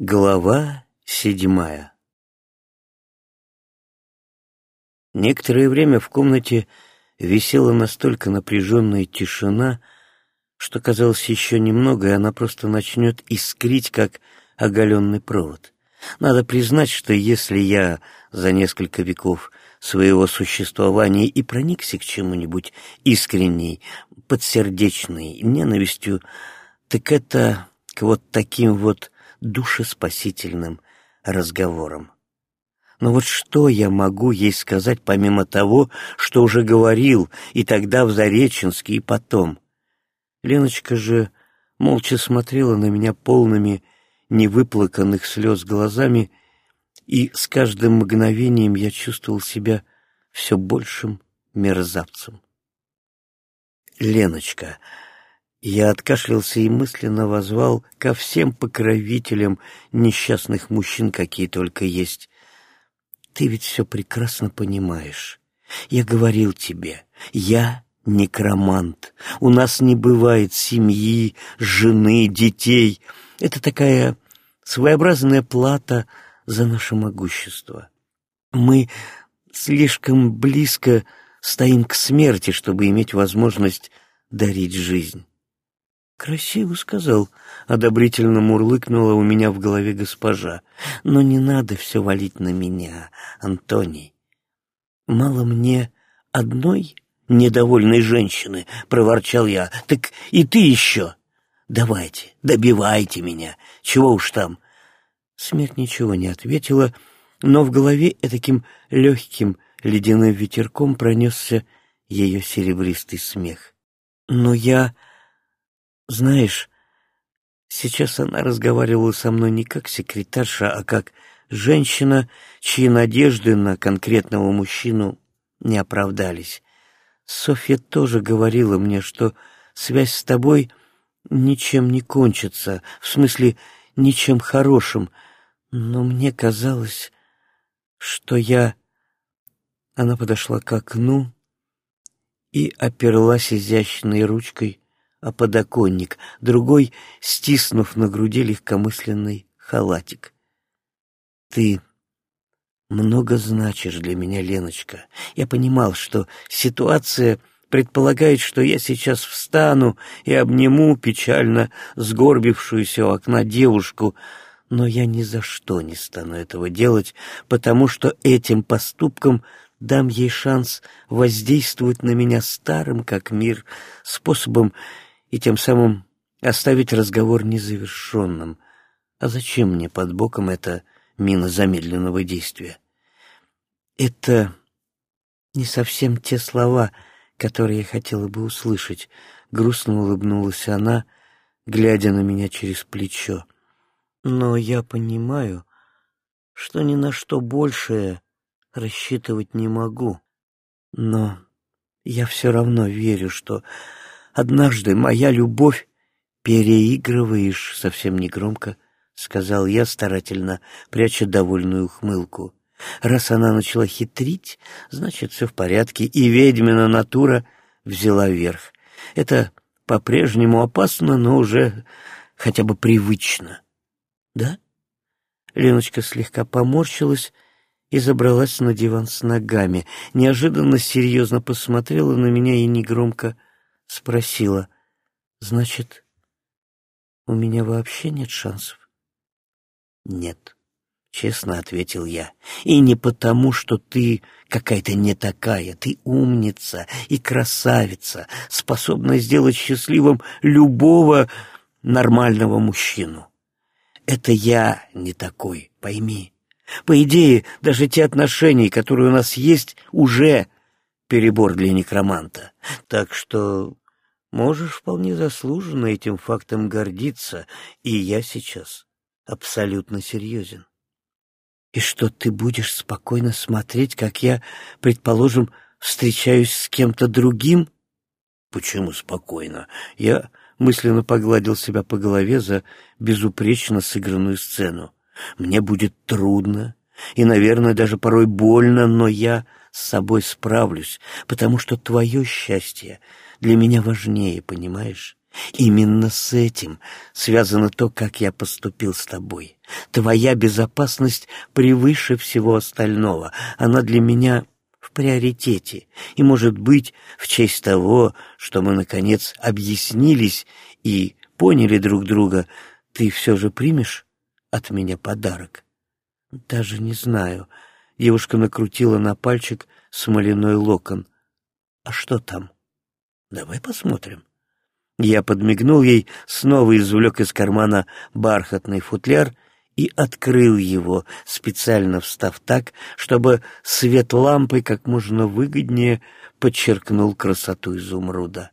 Глава седьмая Некоторое время в комнате висела настолько напряженная тишина, что казалось еще немного, и она просто начнет искрить, как оголенный провод. Надо признать, что если я за несколько веков своего существования и проникся к чему-нибудь искренней, подсердечной ненавистью, так это к вот таким вот душеспасительным разговорам. Но вот что я могу ей сказать, помимо того, что уже говорил и тогда в Зареченске, и потом? Леночка же молча смотрела на меня полными невыплаканных слез глазами, и с каждым мгновением я чувствовал себя все большим мерзавцем. «Леночка!» Я откашлялся и мысленно возвал ко всем покровителям несчастных мужчин, какие только есть. Ты ведь все прекрасно понимаешь. Я говорил тебе, я некромант. У нас не бывает семьи, жены, детей. Это такая своеобразная плата за наше могущество. Мы слишком близко стоим к смерти, чтобы иметь возможность дарить жизнь. «Красиво сказал», — одобрительно мурлыкнула у меня в голове госпожа. «Но не надо все валить на меня, Антоний. Мало мне одной недовольной женщины», — проворчал я. «Так и ты еще. Давайте, добивайте меня. Чего уж там». Смерть ничего не ответила, но в голове таким легким ледяным ветерком пронесся ее серебристый смех. «Но я...» Знаешь, сейчас она разговаривала со мной не как секретарша, а как женщина, чьи надежды на конкретного мужчину не оправдались. Софья тоже говорила мне, что связь с тобой ничем не кончится, в смысле, ничем хорошим, но мне казалось, что я... Она подошла к окну и оперлась изящной ручкой о подоконник, другой, стиснув на груди легкомысленный халатик. «Ты много значишь для меня, Леночка. Я понимал, что ситуация предполагает, что я сейчас встану и обниму печально сгорбившуюся у окна девушку, но я ни за что не стану этого делать, потому что этим поступком дам ей шанс воздействовать на меня старым, как мир, способом и тем самым оставить разговор незавершенным. А зачем мне под боком эта мина замедленного действия? Это не совсем те слова, которые я хотела бы услышать. Грустно улыбнулась она, глядя на меня через плечо. Но я понимаю, что ни на что большее рассчитывать не могу. Но я все равно верю, что Однажды моя любовь переигрываешь совсем негромко, — сказал я старательно, пряча довольную ухмылку. Раз она начала хитрить, значит, все в порядке, и ведьмина натура взяла верх. Это по-прежнему опасно, но уже хотя бы привычно. Да? Леночка слегка поморщилась и забралась на диван с ногами, неожиданно серьезно посмотрела на меня и негромко спросила, «Значит, у меня вообще нет шансов?» «Нет», — честно ответил я, «и не потому, что ты какая-то не такая, ты умница и красавица, способная сделать счастливым любого нормального мужчину. Это я не такой, пойми». По идее, даже те отношения, которые у нас есть, уже перебор для некроманта. Так что можешь вполне заслуженно этим фактом гордиться, и я сейчас абсолютно серьезен. И что ты будешь спокойно смотреть, как я, предположим, встречаюсь с кем-то другим? Почему спокойно? Я мысленно погладил себя по голове за безупречно сыгранную сцену. Мне будет трудно и, наверное, даже порой больно, но я с собой справлюсь, потому что твое счастье для меня важнее, понимаешь? Именно с этим связано то, как я поступил с тобой. Твоя безопасность превыше всего остального. Она для меня в приоритете. И, может быть, в честь того, что мы, наконец, объяснились и поняли друг друга, ты все же примешь от меня подарок? Даже не знаю. Девушка накрутила на пальчик смоляной локон. А что там? Давай посмотрим. Я подмигнул ей, снова извлек из кармана бархатный футляр и открыл его, специально встав так, чтобы свет лампы как можно выгоднее подчеркнул красоту изумруда.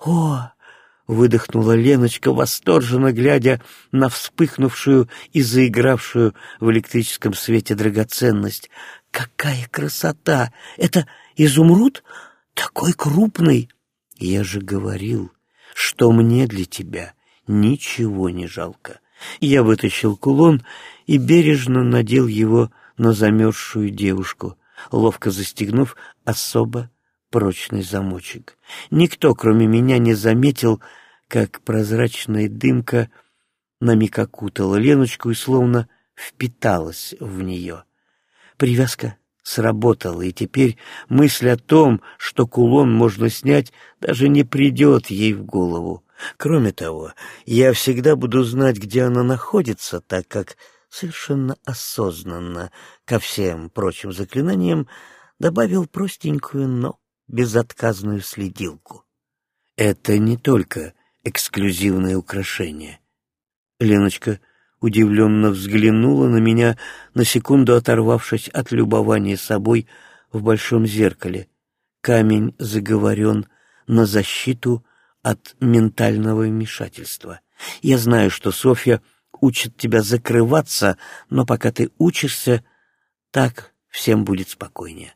«О!» — выдохнула Леночка, восторженно глядя на вспыхнувшую и заигравшую в электрическом свете драгоценность. «Какая красота! Это изумруд? Такой крупный!» «Я же говорил, что мне для тебя ничего не жалко». Я вытащил кулон и бережно надел его на замерзшую девушку, ловко застегнув особо прочный замочек. Никто, кроме меня, не заметил, как прозрачная дымка на миг окутала Леночку и словно впиталась в нее. Привязка сработала, и теперь мысль о том, что кулон можно снять, даже не придет ей в голову. Кроме того, я всегда буду знать, где она находится, так как совершенно осознанно ко всем прочим заклинаниям добавил простенькую, но безотказную следилку. Это не только эксклюзивное украшение. Леночка удивленно взглянула на меня, на секунду оторвавшись от любования собой в большом зеркале. Камень заговорен на защиту от ментального вмешательства. Я знаю, что Софья учит тебя закрываться, но пока ты учишься, так всем будет спокойнее.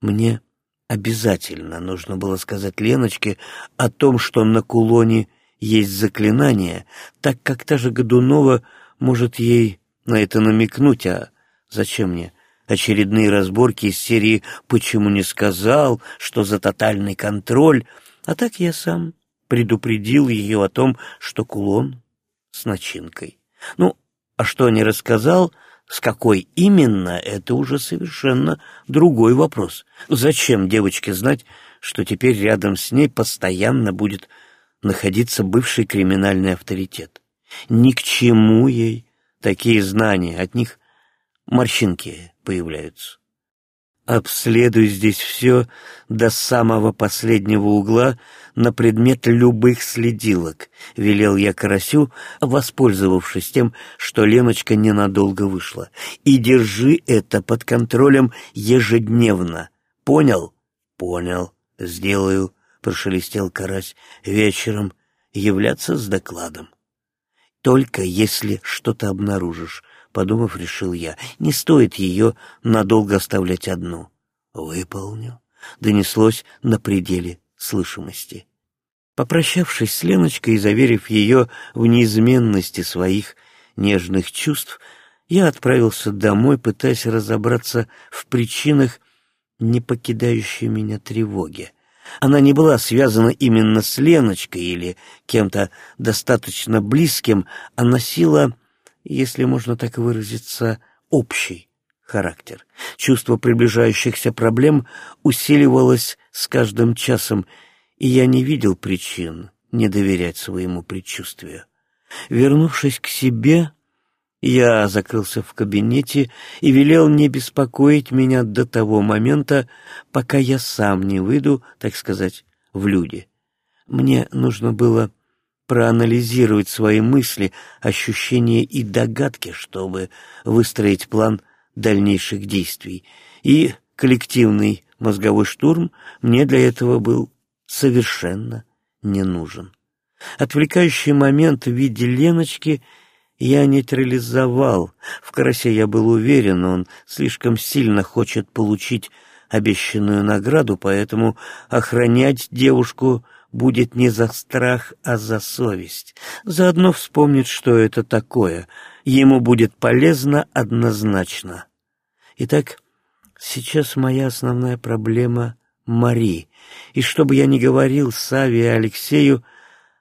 Мне обязательно нужно было сказать Леночке о том, что на кулоне есть заклинание, так как та же Годунова может ей на это намекнуть, а зачем мне очередные разборки из серии «Почему не сказал?», «Что за тотальный контроль?», а так я сам предупредил ее о том, что кулон с начинкой. Ну, а что не рассказал, с какой именно, это уже совершенно другой вопрос. Зачем девочке знать, что теперь рядом с ней постоянно будет находиться бывший криминальный авторитет? Ни к чему ей такие знания, от них морщинки появляются. Обследуй здесь все до самого последнего угла на предмет любых следилок, — велел я Карасю, воспользовавшись тем, что Леночка ненадолго вышла. И держи это под контролем ежедневно. Понял? Понял. Сделаю, — прошелестел Карась. Вечером являться с докладом. Только если что-то обнаружишь, Подумав, решил я, не стоит ее надолго оставлять одну. «Выполню», — донеслось на пределе слышимости. Попрощавшись с Леночкой и заверив ее в неизменности своих нежных чувств, я отправился домой, пытаясь разобраться в причинах, не покидающей меня тревоги. Она не была связана именно с Леночкой или кем-то достаточно близким, а носила если можно так выразиться, общий характер. Чувство приближающихся проблем усиливалось с каждым часом, и я не видел причин не доверять своему предчувствию. Вернувшись к себе, я закрылся в кабинете и велел не беспокоить меня до того момента, пока я сам не выйду, так сказать, в люди. Мне нужно было проанализировать свои мысли, ощущения и догадки, чтобы выстроить план дальнейших действий. И коллективный мозговой штурм мне для этого был совершенно не нужен. Отвлекающий момент в виде Леночки я нейтрализовал. В Карасе я был уверен, он слишком сильно хочет получить обещанную награду, поэтому охранять девушку будет не за страх, а за совесть. Заодно вспомнит, что это такое. Ему будет полезно однозначно. Итак, сейчас моя основная проблема — Мари. И что бы я ни говорил Саве и Алексею,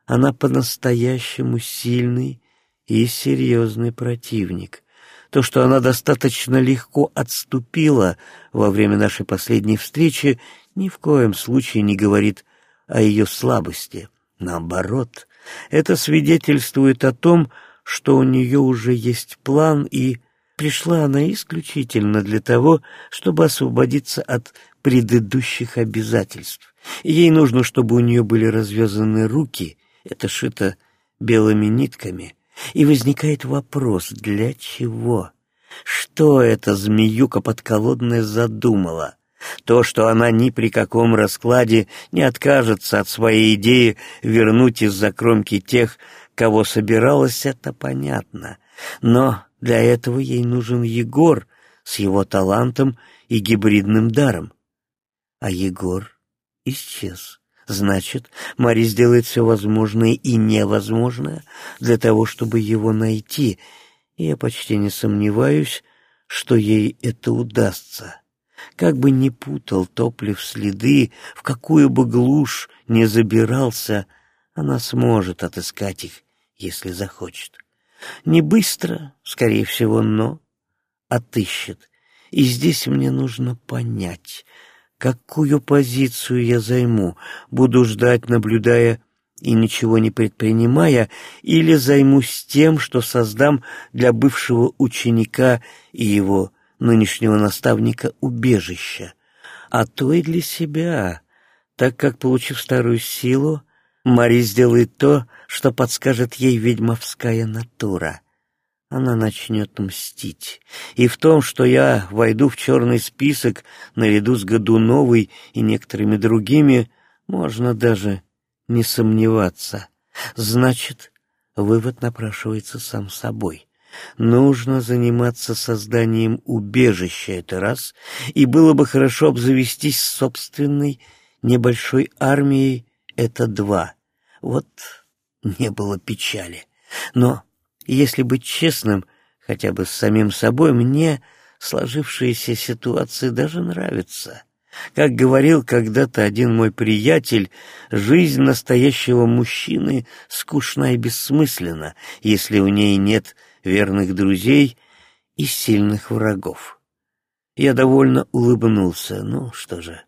она по-настоящему сильный и серьезный противник. То, что она достаточно легко отступила во время нашей последней встречи, ни в коем случае не говорит о ее слабости. Наоборот, это свидетельствует о том, что у нее уже есть план, и пришла она исключительно для того, чтобы освободиться от предыдущих обязательств. Ей нужно, чтобы у нее были развязаны руки, это шито белыми нитками, и возникает вопрос, для чего? Что эта змеюка подколодная задумала? То, что она ни при каком раскладе не откажется от своей идеи вернуть из-за кромки тех, кого собиралась, это понятно. Но для этого ей нужен Егор с его талантом и гибридным даром. А Егор исчез. Значит, Мари сделает все возможное и невозможное для того, чтобы его найти, и я почти не сомневаюсь, что ей это удастся. Как бы ни путал топлив следы, в какую бы глушь не забирался, она сможет отыскать их, если захочет. Не быстро, скорее всего, но отыщет. И здесь мне нужно понять, какую позицию я займу. Буду ждать, наблюдая и ничего не предпринимая, или займусь тем, что создам для бывшего ученика и его нынешнего наставника убежища, а то и для себя, так как, получив старую силу, Мари сделает то, что подскажет ей ведьмовская натура. Она начнет мстить. И в том, что я войду в черный список наряду с Годуновой и некоторыми другими, можно даже не сомневаться. Значит, вывод напрашивается сам собой. Нужно заниматься созданием убежища, это раз, и было бы хорошо обзавестись собственной небольшой армией, это два. Вот не было печали. Но, если быть честным, хотя бы с самим собой, мне сложившаяся ситуация даже нравится. Как говорил когда-то один мой приятель, жизнь настоящего мужчины скучна и бессмысленна, если у ней нет верных друзей и сильных врагов. Я довольно улыбнулся. Ну что же,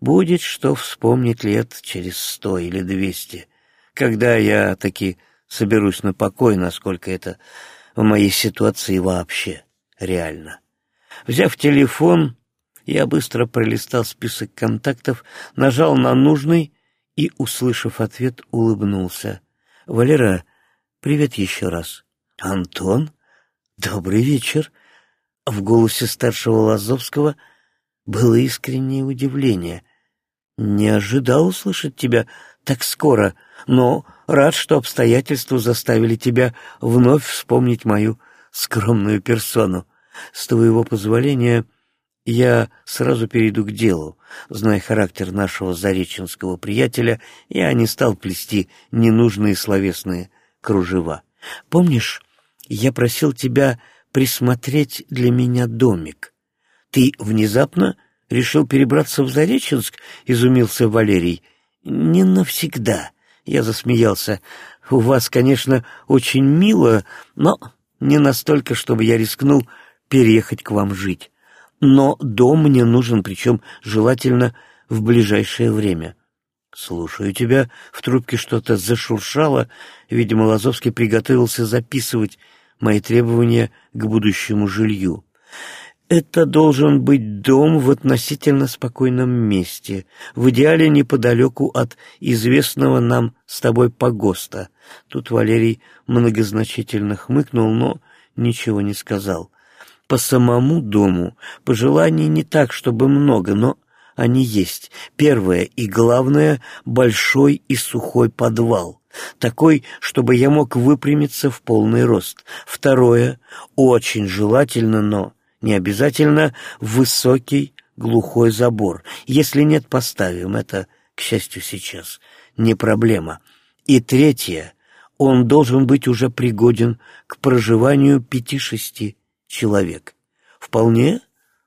будет что вспомнить лет через сто или двести, когда я таки соберусь на покой, насколько это в моей ситуации вообще реально. Взяв телефон, я быстро пролистал список контактов, нажал на нужный и, услышав ответ, улыбнулся. «Валера, привет еще раз». «Антон? Добрый вечер!» В голосе старшего Лазовского было искреннее удивление. «Не ожидал услышать тебя так скоро, но рад, что обстоятельства заставили тебя вновь вспомнить мою скромную персону. С твоего позволения я сразу перейду к делу. Зная характер нашего зареченского приятеля, я не стал плести ненужные словесные кружева. Помнишь, я просил тебя присмотреть для меня домик. Ты внезапно решил перебраться в Зареченск? — изумился Валерий. — Не навсегда. Я засмеялся. У вас, конечно, очень мило, но не настолько, чтобы я рискнул переехать к вам жить. Но дом мне нужен, причем желательно в ближайшее время. «Слушаю тебя». В трубке что-то зашуршало. Видимо, Лазовский приготовился записывать мои требования к будущему жилью. Это должен быть дом в относительно спокойном месте, в идеале неподалеку от известного нам с тобой погоста. Тут Валерий многозначительно хмыкнул, но ничего не сказал. По самому дому пожеланий не так, чтобы много, но они есть. Первое и главное — большой и сухой подвал. Такой, чтобы я мог выпрямиться в полный рост. Второе — очень желательно, но не обязательно высокий глухой забор. Если нет, поставим. Это, к счастью, сейчас не проблема. И третье — он должен быть уже пригоден к проживанию пяти-шести человек. Вполне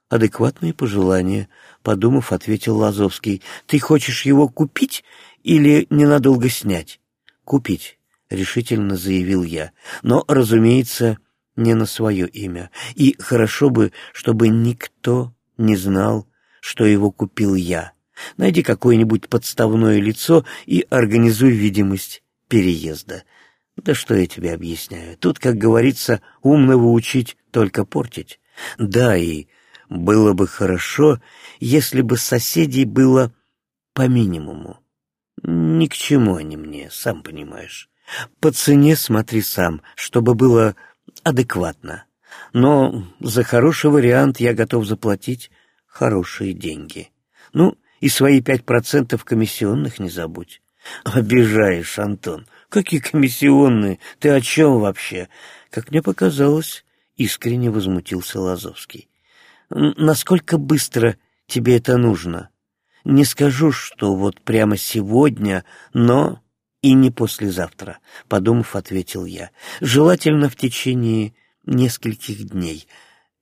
адекватные пожелания — подумав, ответил Лазовский. «Ты хочешь его купить или ненадолго снять?» купить», — решительно заявил я. «Но, разумеется, не на свое имя. И хорошо бы, чтобы никто не знал, что его купил я. Найди какое-нибудь подставное лицо и организуй видимость переезда. Да что я тебе объясняю? Тут, как говорится, умного учить, только портить. Да, и было бы хорошо, если бы соседей было по минимуму. Ни к чему они мне, сам понимаешь. По цене смотри сам, чтобы было адекватно. Но за хороший вариант я готов заплатить хорошие деньги. Ну, и свои пять процентов комиссионных не забудь. Обижаешь, Антон. Какие комиссионные? Ты о чем вообще? Как мне показалось, искренне возмутился Лазовский. Насколько быстро тебе это нужно? Не скажу, что вот прямо сегодня, но и не послезавтра, подумав, ответил я. Желательно в течение нескольких дней.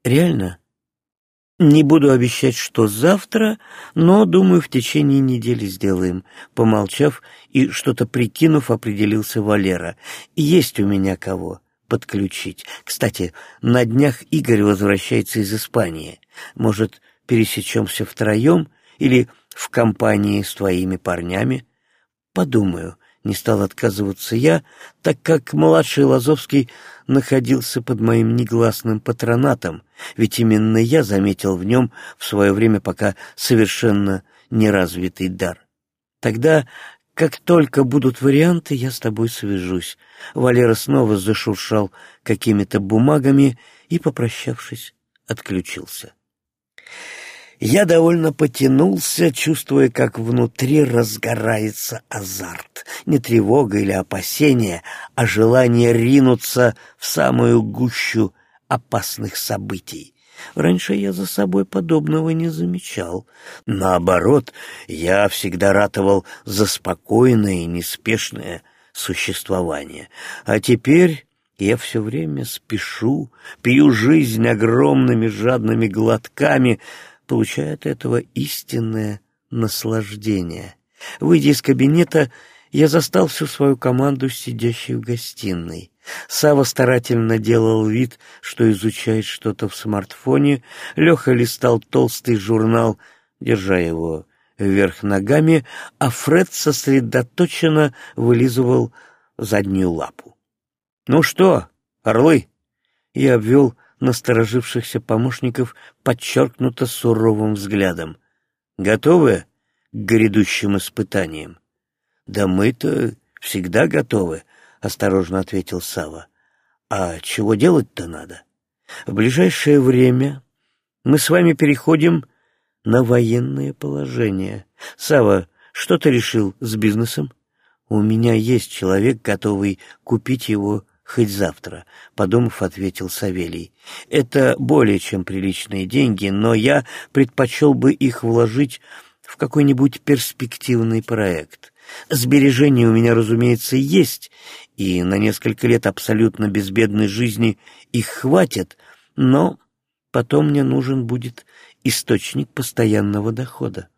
Реально? Не буду обещать, что завтра, но, думаю, в течение недели сделаем. Помолчав и что-то прикинув, определился Валера. Есть у меня кого подключить. Кстати, на днях Игорь возвращается из Испании. Может, пересечемся втроем или в компании с твоими парнями? Подумаю, не стал отказываться я, так как младший Лазовский находился под моим негласным патронатом, ведь именно я заметил в нем в свое время пока совершенно неразвитый дар. Тогда, как только будут варианты, я с тобой свяжусь. Валера снова зашуршал какими-то бумагами и, попрощавшись, отключился. Я довольно потянулся, чувствуя, как внутри разгорается азарт. Не тревога или опасение, а желание ринуться в самую гущу опасных событий. Раньше я за собой подобного не замечал. Наоборот, я всегда ратовал за спокойное и неспешное существование. А теперь я все время спешу, пью жизнь огромными жадными глотками — получая от этого истинное наслаждение. Выйдя из кабинета, я застал всю свою команду, сидящей в гостиной. Сава старательно делал вид, что изучает что-то в смартфоне. Леха листал толстый журнал, держа его вверх ногами, а Фред сосредоточенно вылизывал заднюю лапу. «Ну что, орлы?» Я обвел насторожившихся помощников подчеркнуто суровым взглядом. «Готовы к грядущим испытаниям?» «Да мы-то всегда готовы», — осторожно ответил Сава. «А чего делать-то надо? В ближайшее время мы с вами переходим на военное положение. Сава, что ты решил с бизнесом? У меня есть человек, готовый купить его хоть завтра, — подумав, ответил Савелий. Это более чем приличные деньги, но я предпочел бы их вложить в какой-нибудь перспективный проект. Сбережения у меня, разумеется, есть, и на несколько лет абсолютно безбедной жизни их хватит, но потом мне нужен будет источник постоянного дохода.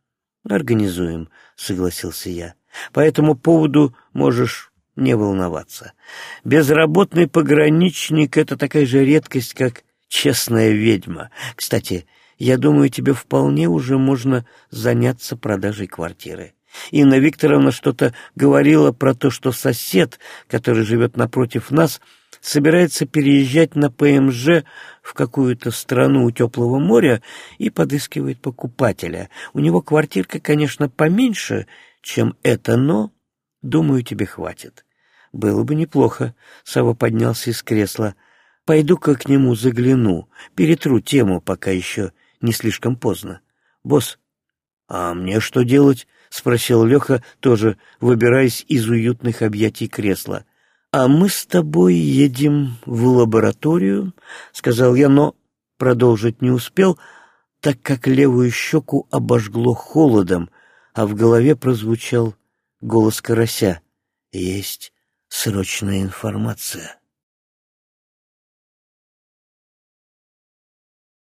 «Организуем», — согласился я. «По этому поводу можешь не волноваться. Безработный пограничник — это такая же редкость, как честная ведьма. Кстати, я думаю, тебе вполне уже можно заняться продажей квартиры. Инна Викторовна что-то говорила про то, что сосед, который живет напротив нас, собирается переезжать на ПМЖ в какую-то страну у теплого моря и подыскивает покупателя. У него квартирка, конечно, поменьше, чем это, но, думаю, тебе хватит. «Было бы неплохо», — Сава поднялся из кресла. «Пойду-ка к нему загляну, перетру тему, пока еще не слишком поздно. Босс, а мне что делать?» — спросил Леха, тоже выбираясь из уютных объятий кресла. «А мы с тобой едем в лабораторию», — сказал я, но продолжить не успел, так как левую щеку обожгло холодом, а в голове прозвучал голос карася. «Есть срочная информация.